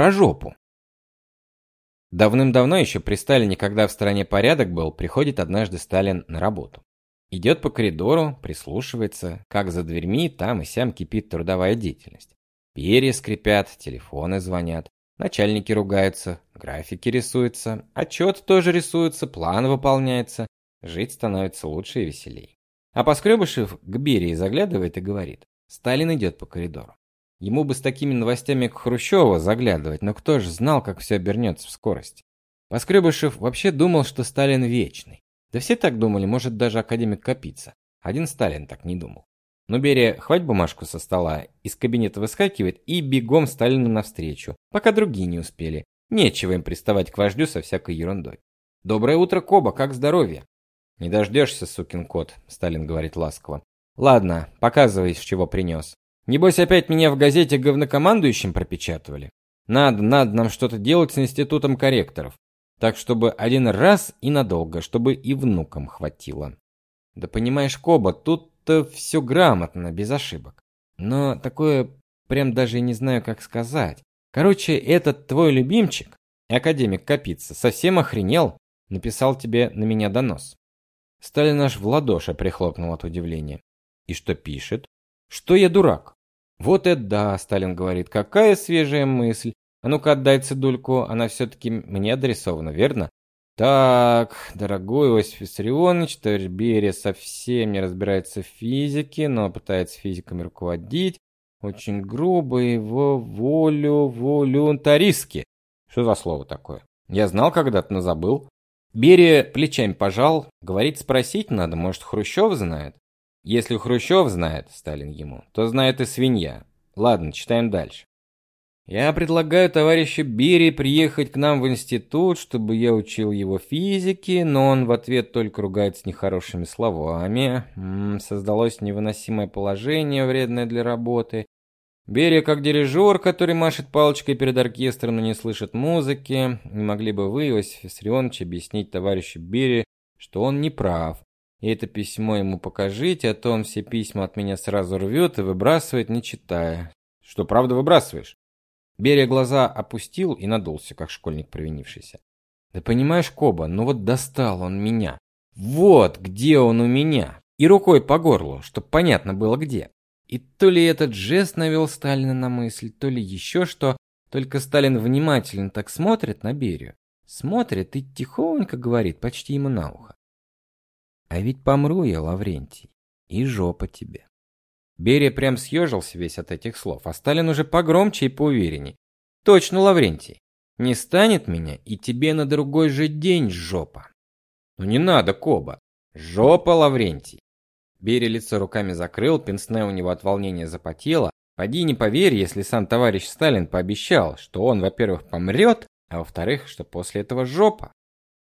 про жопу. Давным-давно еще при Сталине, когда в стране порядок был, приходит однажды Сталин на работу. Идет по коридору, прислушивается, как за дверьми там и сям кипит трудовая деятельность. Перья скрипят, телефоны звонят, начальники ругаются, графики рисуются, отчет тоже рисуется, план выполняется. Жить становится лучше и веселей. А Поскребышев к Берии заглядывает и говорит. Сталин идет по коридору. Ему бы с такими новостями к Хрущеву заглядывать, но кто же знал, как все обернется в скорости. Поскребышев вообще думал, что Сталин вечный. Да все так думали, может даже академик Капица. Один Сталин так не думал. Но Берия хвать бумажку со стола, из кабинета выскакивает и бегом Сталину навстречу, пока другие не успели. Нечего им приставать к вождю со всякой ерундой. «Доброе утро, Коба, как здоровье?» «Не дождешься, сукин кот», — Сталин говорит ласково. «Ладно, показывай, с чего принес. Небось, опять меня в газете говнокомандующим пропечатывали? Надо, надо нам что-то делать с институтом корректоров. Так, чтобы один раз и надолго, чтобы и внукам хватило. Да понимаешь, Коба, тут-то все грамотно, без ошибок. Но такое прям даже не знаю, как сказать. Короче, этот твой любимчик, академик Капица, совсем охренел, написал тебе на меня донос. Сталин аж в ладоши прихлопнул от удивления. И что пишет? Что я дурак? Вот это да, Сталин говорит, какая свежая мысль. А ну-ка отдай цедульку, она все-таки мне адресована, верно? Так, дорогой Иосиф Виссарионович, товарищ Берия совсем не разбирается в физике, но пытается физиками руководить. Очень грубо его волю, волюнтаристски. Что за слово такое? Я знал когда-то, но забыл. Берия плечами пожал, говорит, спросить надо, может, Хрущев знает? Если Хрущев знает, Сталин ему, то знает и свинья. Ладно, читаем дальше. Я предлагаю товарищу Берии приехать к нам в институт, чтобы я учил его физике, но он в ответ только ругается нехорошими словами. М -м, создалось невыносимое положение, вредное для работы. Берия, как дирижер, который машет палочкой перед оркестром, но не слышит музыки, не могли бы вы, Иосиф Виссарионович, объяснить товарищу Берии, что он не прав, и это письмо ему покажите, а то он все письма от меня сразу рвет и выбрасывает, не читая. Что, правда выбрасываешь? Берия глаза опустил и надулся, как школьник провинившийся. Да понимаешь, Коба, ну вот достал он меня. Вот где он у меня. И рукой по горлу, чтоб понятно было где. И то ли этот жест навел Сталина на мысль, то ли еще что. Только Сталин внимательно так смотрит на Берию. Смотрит и тихонько говорит, почти ему на ухо. А ведь помру я, Лаврентий, и жопа тебе. Берия прям съежился весь от этих слов, а Сталин уже погромче и поуверенней. Точно, Лаврентий, не станет меня, и тебе на другой же день жопа. Ну не надо, Коба. Жопа, Лаврентий. Берия лицо руками закрыл, пенсне у него от волнения запотело. Поди не поверь, если сам товарищ Сталин пообещал, что он, во-первых, помрет, а во-вторых, что после этого жопа.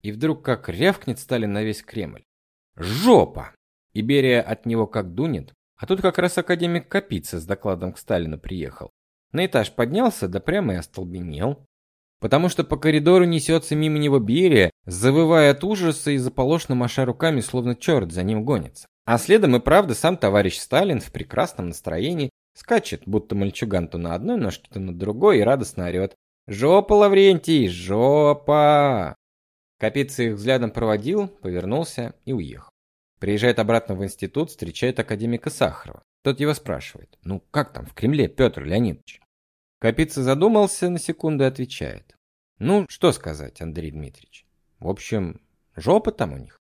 И вдруг как рявкнет Сталин на весь Кремль. Жопа! Иберия от него как дунет. А тут как раз академик Капица с докладом к Сталину приехал. На этаж поднялся, да прямо и остолбенел. Потому что по коридору несется мимо него Берия, завывая от ужаса и заполошно маша руками, словно черт за ним гонится. А следом и правда сам товарищ Сталин в прекрасном настроении скачет, будто мальчуган то на одной ножке, то на другой и радостно орет. «Жопа, Лаврентий, жопа!» Капица их взглядом проводил, повернулся и уехал. Приезжает обратно в институт, встречает академика Сахарова. Тот его спрашивает, ну как там в Кремле, Петр Леонидович? Капица задумался на секунду и отвечает. Ну, что сказать, Андрей Дмитриевич. В общем, жопа там у них.